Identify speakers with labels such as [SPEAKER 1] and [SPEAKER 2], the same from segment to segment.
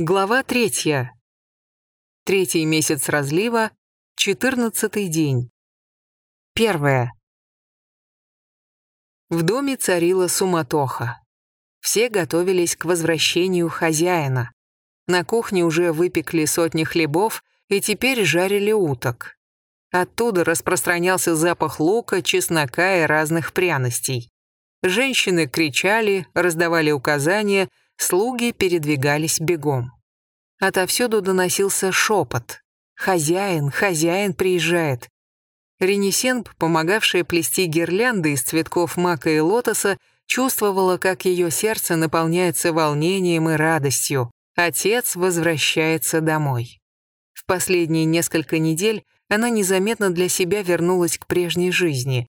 [SPEAKER 1] Глава третья. Третий месяц разлива, четырнадцатый день. Первое. В доме царила суматоха. Все готовились к возвращению хозяина. На кухне уже выпекли сотни хлебов и теперь жарили уток. Оттуда распространялся запах лука, чеснока и разных пряностей. Женщины кричали, раздавали указания — Слуги передвигались бегом. Отовсюду доносился шепот. «Хозяин, хозяин приезжает». Ренесенб, помогавшая плести гирлянды из цветков мака и лотоса, чувствовала, как ее сердце наполняется волнением и радостью. Отец возвращается домой. В последние несколько недель она незаметно для себя вернулась к прежней жизни.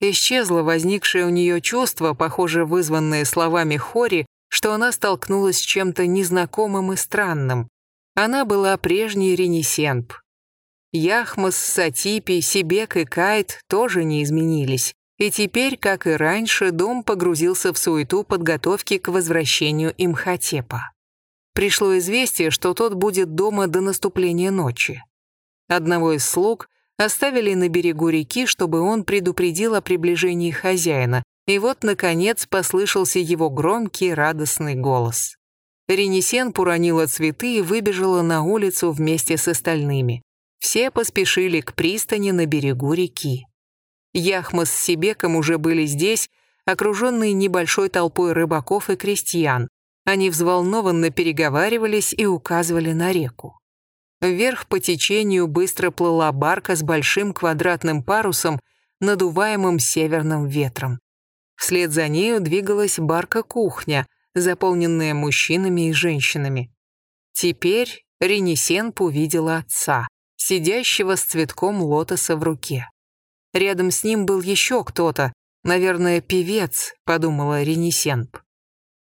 [SPEAKER 1] Исчезло возникшее у нее чувство, похоже вызванное словами Хори, что она столкнулась с чем-то незнакомым и странным. Она была прежней Ренесенп. Яхмас, Сатипи, Сибек и Кайт тоже не изменились. И теперь, как и раньше, дом погрузился в суету подготовки к возвращению Имхотепа. Пришло известие, что тот будет дома до наступления ночи. Одного из слуг оставили на берегу реки, чтобы он предупредил о приближении хозяина, и вот, наконец, послышался его громкий радостный голос. Ренесен уронила цветы и выбежала на улицу вместе с остальными. Все поспешили к пристани на берегу реки. Яхма с Сибеком уже были здесь, окруженные небольшой толпой рыбаков и крестьян. Они взволнованно переговаривались и указывали на реку. Вверх по течению быстро плыла барка с большим квадратным парусом, надуваемым северным ветром. Вслед за нею двигалась барка-кухня, заполненная мужчинами и женщинами. Теперь Ренесенп увидела отца, сидящего с цветком лотоса в руке. Рядом с ним был еще кто-то, наверное, певец, подумала Ренесенп.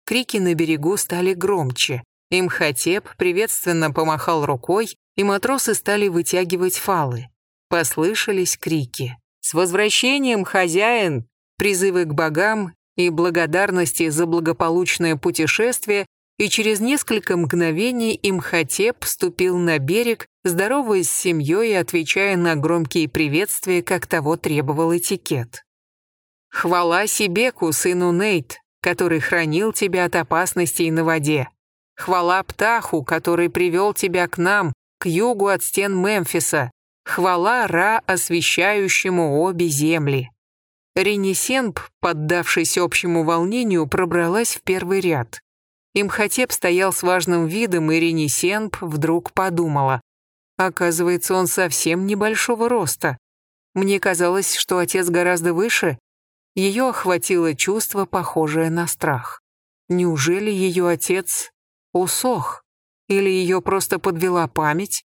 [SPEAKER 1] Крики на берегу стали громче. Имхотеп приветственно помахал рукой, и матросы стали вытягивать фалы. Послышались крики. «С возвращением, хозяин! Призывы к богам и благодарности за благополучное путешествие, и через несколько мгновений Имхотеп вступил на берег, здороваясь с семьей и отвечая на громкие приветствия, как того требовал этикет. «Хвала Сибеку, сыну Нейт, который хранил тебя от опасностей на воде. Хвала Птаху, который привел тебя к нам, к югу от стен Мемфиса. Хвала Ра, освещающему обе земли. Ренесенб, поддавшись общему волнению, пробралась в первый ряд. Имхотеп стоял с важным видом, и Ренесенб вдруг подумала. Оказывается, он совсем небольшого роста. Мне казалось, что отец гораздо выше. Ее охватило чувство, похожее на страх. Неужели ее отец усох? Или ее просто подвела память?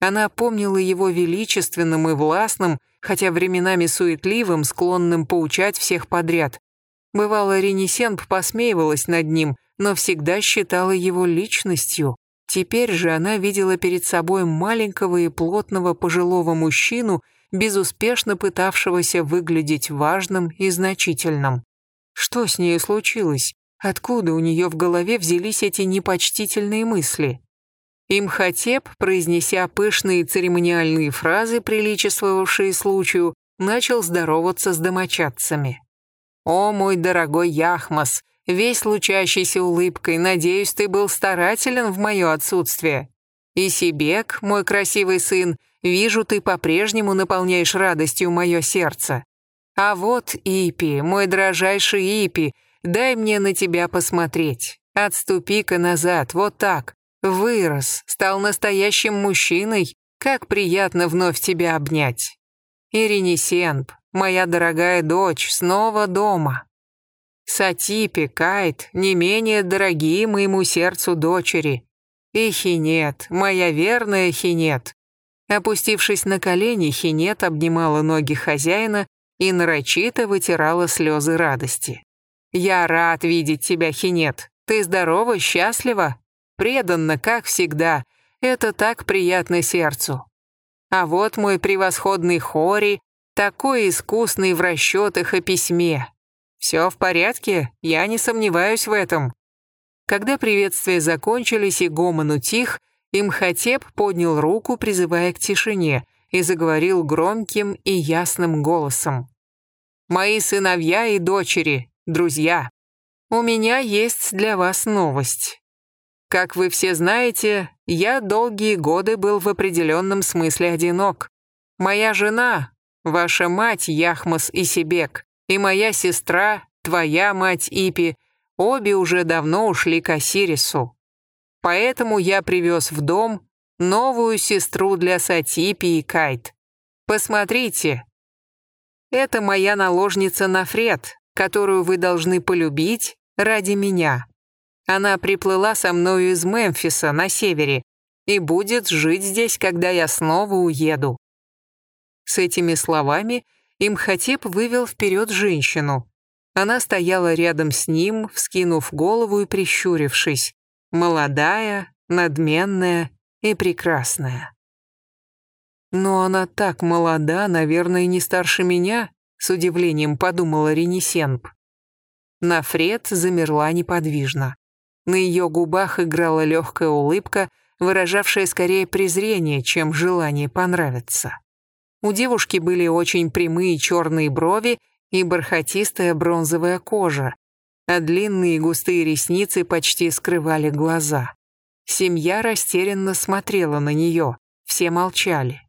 [SPEAKER 1] Она помнила его величественным и властным, хотя временами суетливым, склонным поучать всех подряд. Бывало, Ренесенб посмеивалась над ним, но всегда считала его личностью. Теперь же она видела перед собой маленького и плотного пожилого мужчину, безуспешно пытавшегося выглядеть важным и значительным. Что с ней случилось? Откуда у нее в голове взялись эти непочтительные мысли? Имхотеп, произнеся пышные церемониальные фразы, приличествовавшие случаю, начал здороваться с домочадцами. «О, мой дорогой Яхмас, весь лучащийся улыбкой, надеюсь, ты был старателен в мое отсутствие. И Сибек, мой красивый сын, вижу, ты по-прежнему наполняешь радостью мое сердце. А вот Ипи, мой дрожайший Ипи, дай мне на тебя посмотреть. Отступи-ка назад, вот так, Вырос, стал настоящим мужчиной. Как приятно вновь тебя обнять. Иринесенп, моя дорогая дочь, снова дома. Сатипи, Кайт, не менее дорогие моему сердцу дочери. И Хинет, моя верная Хинет. Опустившись на колени, Хинет обнимала ноги хозяина и нарочито вытирала слезы радости. «Я рад видеть тебя, Хинет. Ты здорова, счастлива?» Преданно, как всегда. Это так приятно сердцу. А вот мой превосходный Хори, такой искусный в расчетах и письме. Все в порядке, я не сомневаюсь в этом. Когда приветствия закончились и гомон утих, Имхотеп поднял руку, призывая к тишине, и заговорил громким и ясным голосом. «Мои сыновья и дочери, друзья, у меня есть для вас новость. Как вы все знаете, я долгие годы был в определенном смысле одинок. Моя жена, ваша мать Яхмас Исибек, и моя сестра, твоя мать Ипи, обе уже давно ушли к Осирису. Поэтому я привез в дом новую сестру для Сатипи и Кайт. Посмотрите. Это моя наложница Нафред, которую вы должны полюбить ради меня. Она приплыла со мною из Мемфиса на севере и будет жить здесь, когда я снова уеду. С этими словами Имхотеп вывел вперед женщину. Она стояла рядом с ним, вскинув голову и прищурившись. Молодая, надменная и прекрасная. «Но она так молода, наверное, не старше меня», с удивлением подумала Ренесенб. Нафред замерла неподвижно. На ее губах играла легкая улыбка, выражавшая скорее презрение, чем желание понравиться. У девушки были очень прямые черные брови и бархатистая бронзовая кожа, а длинные густые ресницы почти скрывали глаза. Семья растерянно смотрела на нее, все молчали.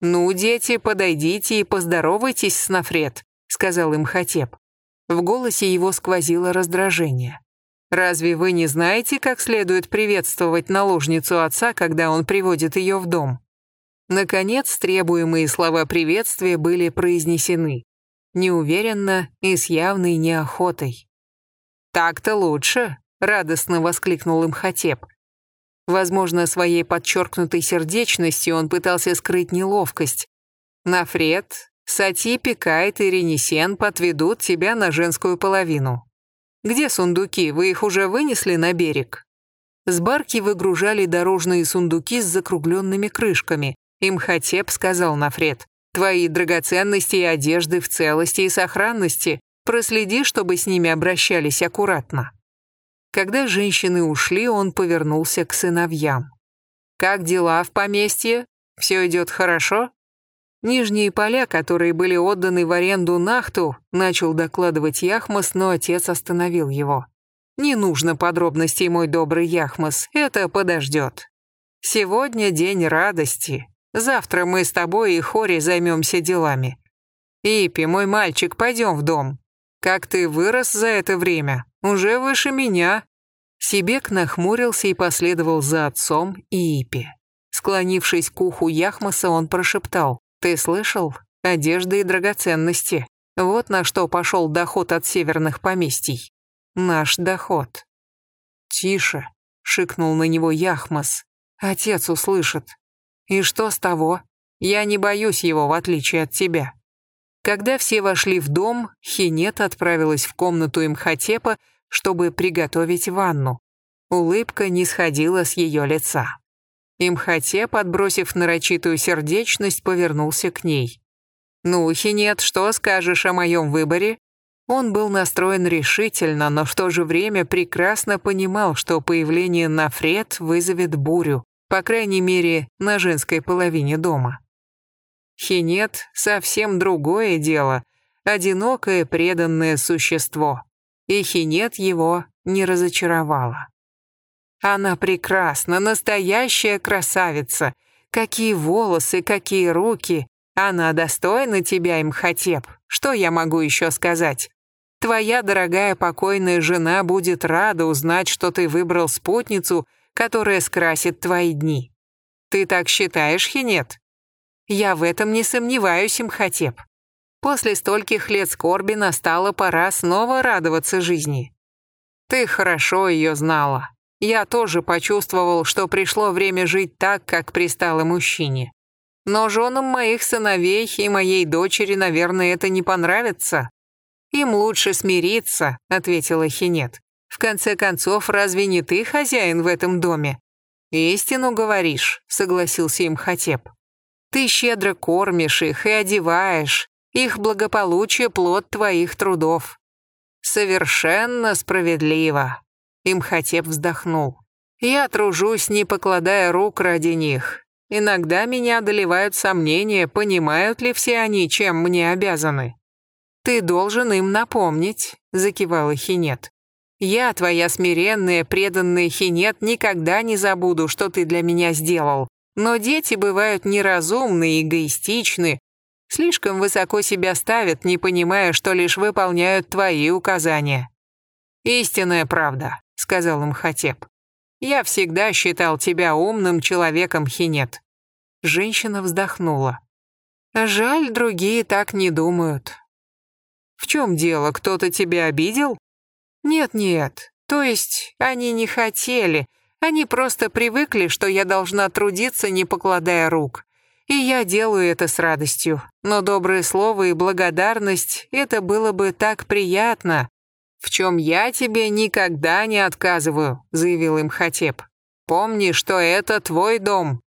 [SPEAKER 1] «Ну, дети, подойдите и поздоровайтесь с Нафред», — сказал им Хатеп. В голосе его сквозило раздражение. «Разве вы не знаете, как следует приветствовать наложницу отца, когда он приводит ее в дом?» Наконец, требуемые слова приветствия были произнесены. Неуверенно и с явной неохотой. «Так-то лучше», — радостно воскликнул им Хатеп. Возможно, своей подчеркнутой сердечностью он пытался скрыть неловкость. Нафред, Сати, Кайт и Ренесен подведут тебя на женскую половину. Где сундуки? Вы их уже вынесли на берег? С барки выгружали дорожные сундуки с закругленными крышками. Имхотеп сказал Нафред, «Твои драгоценности и одежды в целости и сохранности. Проследи, чтобы с ними обращались аккуратно». Когда женщины ушли, он повернулся к сыновьям. «Как дела в поместье? Все идет хорошо?» Нижние поля, которые были отданы в аренду Нахту, начал докладывать Яхмас, но отец остановил его. «Не нужно подробностей, мой добрый Яхмас, это подождет. Сегодня день радости. Завтра мы с тобой и Хори займемся делами. Ипи, мой мальчик, пойдем в дом. Как ты вырос за это время? Уже выше меня». Сибек нахмурился и последовал за отцом и Ипи. Склонившись к уху Яхмаса, он прошептал. «Ты слышал? Одежда и драгоценности. Вот на что пошел доход от северных поместий. Наш доход». «Тише», — шикнул на него Яхмас. «Отец услышит. И что с того? Я не боюсь его, в отличие от тебя». Когда все вошли в дом, Хинет отправилась в комнату Имхотепа, чтобы приготовить ванну. Улыбка не сходила с ее лица. Имхотеп, отбросив нарочитую сердечность, повернулся к ней. «Ну, Хинет, что скажешь о моем выборе?» Он был настроен решительно, но в то же время прекрасно понимал, что появление Нафред вызовет бурю, по крайней мере, на женской половине дома. Хинет — совсем другое дело, одинокое преданное существо. И Хинет его не разочаровала. Она прекрасна, настоящая красавица. Какие волосы, какие руки. Она достойна тебя, Имхотеп. Что я могу еще сказать? Твоя дорогая покойная жена будет рада узнать, что ты выбрал спутницу, которая скрасит твои дни. Ты так считаешь, Хинет? Я в этом не сомневаюсь, Имхотеп. После стольких лет скорби настала пора снова радоваться жизни. Ты хорошо ее знала. Я тоже почувствовал, что пришло время жить так, как пристало мужчине. Но женам моих сыновей и моей дочери, наверное, это не понравится. Им лучше смириться, ответила Хинет. В конце концов, разве не ты хозяин в этом доме? Истину говоришь, согласился им Хатеп. Ты щедро кормишь их и одеваешь. Их благополучие – плод твоих трудов. Совершенно справедливо. Имхотеп вздохнул. «Я тружусь, не покладая рук ради них. Иногда меня одолевают сомнения, понимают ли все они, чем мне обязаны». «Ты должен им напомнить», — закивала Хинет. «Я, твоя смиренная, преданная Хинет, никогда не забуду, что ты для меня сделал. Но дети бывают неразумны, эгоистичны, слишком высоко себя ставят, не понимая, что лишь выполняют твои указания». «Истинная правда», — сказал им Хатеп. «Я всегда считал тебя умным человеком, Хинет». Женщина вздохнула. «Жаль, другие так не думают». «В чем дело, кто-то тебя обидел?» «Нет-нет, то есть они не хотели, они просто привыкли, что я должна трудиться, не покладая рук. И я делаю это с радостью. Но доброе слово и благодарность — это было бы так приятно. В чем я тебе никогда не отказываю, заявил им Хатеп. Помни, что это твой дом.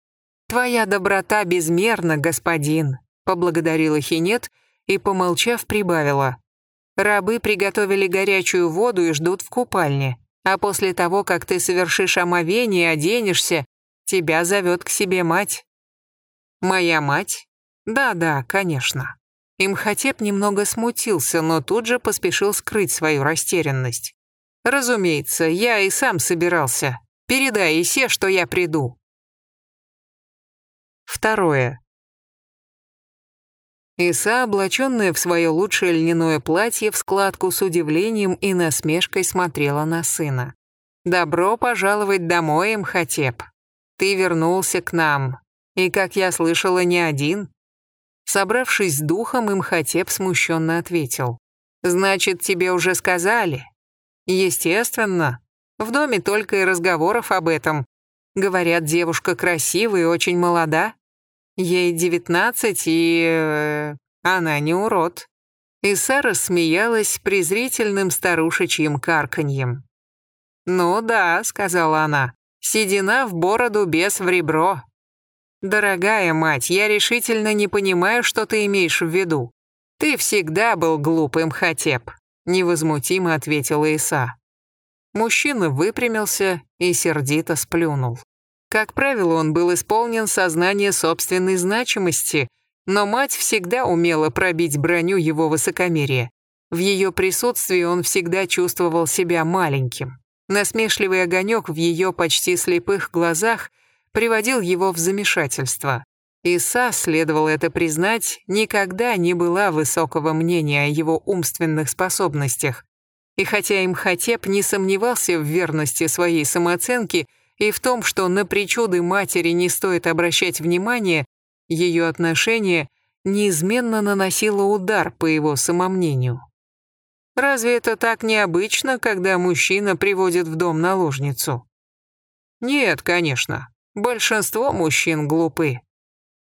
[SPEAKER 1] Твоя доброта безмерна, господин, поблагодарила Хинет и, помолчав, прибавила. Рабы приготовили горячую воду и ждут в купальне а после того, как ты совершишь омовение и оденешься, тебя зовет к себе мать». «Моя мать?» «Да-да, конечно». Имхотеп немного смутился, но тут же поспешил скрыть свою растерянность. «Разумеется, я и сам собирался. Передай Исе, что я приду». Второе. Иса, облаченная в свое лучшее льняное платье, в складку с удивлением и насмешкой смотрела на сына. «Добро пожаловать домой, Имхотеп. Ты вернулся к нам. И, как я слышала, не один». Собравшись с духом, Имхотеп смущенно ответил. «Значит, тебе уже сказали?» «Естественно. В доме только и разговоров об этом. Говорят, девушка красивая и очень молода. Ей девятнадцать, и... Э, она не урод». И Сара смеялась презрительным старушечьим карканьем. «Ну да», — сказала она, — «седина в бороду, без в ребро». «Дорогая мать, я решительно не понимаю, что ты имеешь в виду. Ты всегда был глупым, Хатеп», — невозмутимо ответила Иса. Мужчина выпрямился и сердито сплюнул. Как правило, он был исполнен сознания собственной значимости, но мать всегда умела пробить броню его высокомерия. В ее присутствии он всегда чувствовал себя маленьким. Насмешливый огонек в ее почти слепых глазах приводил его в замешательство. Иса, следовало это признать, никогда не была высокого мнения о его умственных способностях. И хотя Имхотеп не сомневался в верности своей самооценки, и в том, что на причуды матери не стоит обращать внимание, ее отношение неизменно наносило удар по его самомнению. Разве это так необычно, когда мужчина приводит в дом наложницу? Нет, конечно. Большинство мужчин глупы.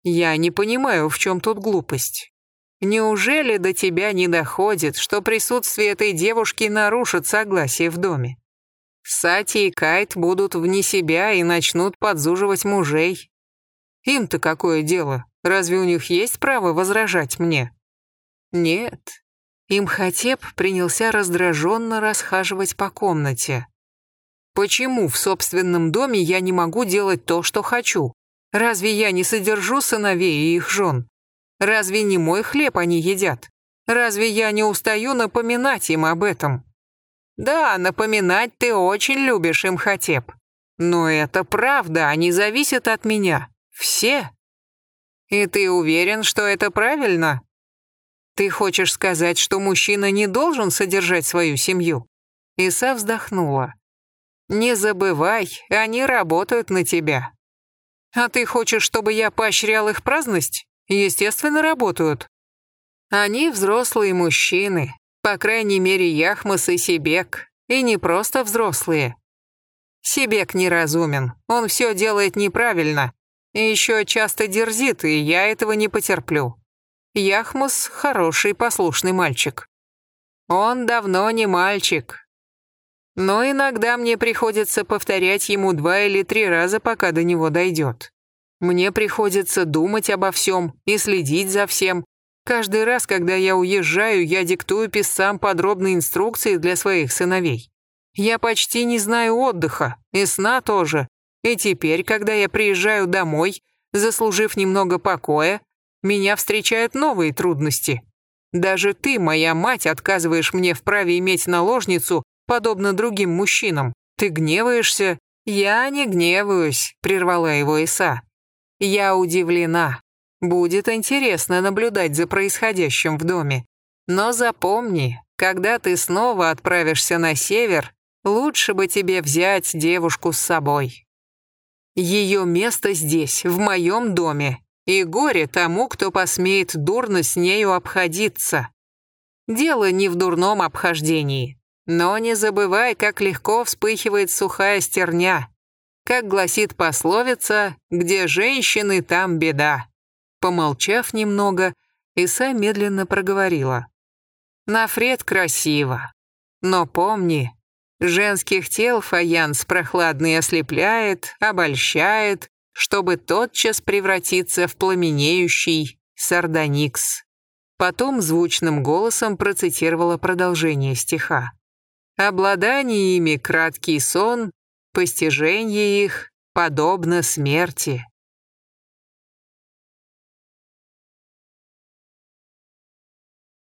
[SPEAKER 1] Я не понимаю, в чем тут глупость. Неужели до тебя не доходит, что присутствие этой девушки нарушит согласие в доме? Сати и Кайт будут вне себя и начнут подзуживать мужей. Им-то какое дело? Разве у них есть право возражать мне? Нет. Имхотеп принялся раздраженно расхаживать по комнате. Почему в собственном доме я не могу делать то, что хочу? Разве я не содержу сыновей и их жен? Разве не мой хлеб они едят? Разве я не устаю напоминать им об этом? Да, напоминать ты очень любишь им, Хатеп. Но это правда, они зависят от меня. Все. И ты уверен, что это правильно? Ты хочешь сказать, что мужчина не должен содержать свою семью? Иса вздохнула. Не забывай, они работают на тебя. А ты хочешь, чтобы я поощрял их праздность? Естественно, работают. Они взрослые мужчины, по крайней мере, Яхмас и Сибек. И не просто взрослые. Сибек неразумен. Он все делает неправильно. И еще часто дерзит, и я этого не потерплю. Яхмус — хороший, послушный мальчик. Он давно не мальчик. Но иногда мне приходится повторять ему два или три раза, пока до него дойдет. Мне приходится думать обо всем и следить за всем, Каждый раз, когда я уезжаю, я диктую писцам подробные инструкции для своих сыновей. Я почти не знаю отдыха, и сна тоже. И теперь, когда я приезжаю домой, заслужив немного покоя, меня встречают новые трудности. Даже ты, моя мать, отказываешь мне в праве иметь наложницу, подобно другим мужчинам. Ты гневаешься?» «Я не гневаюсь», — прервала его Иса. «Я удивлена. Будет интересно наблюдать за происходящим в доме. Но запомни, когда ты снова отправишься на север, лучше бы тебе взять девушку с собой. Ее место здесь, в моем доме, и горе тому, кто посмеет дурно с нею обходиться. Дело не в дурном обхождении, но не забывай, как легко вспыхивает сухая стерня. Как гласит пословица, где женщины, там беда. Помолчав немного, Иса медленно проговорила. Нафред красиво. Но помни, женских тел фаянс прохладный ослепляет, обольщает, чтобы тотчас превратиться в пламенеющий сардоникс. Потом звучным голосом процитировала продолжение стиха. «Обладание ими краткий сон, постижение их подобно смерти».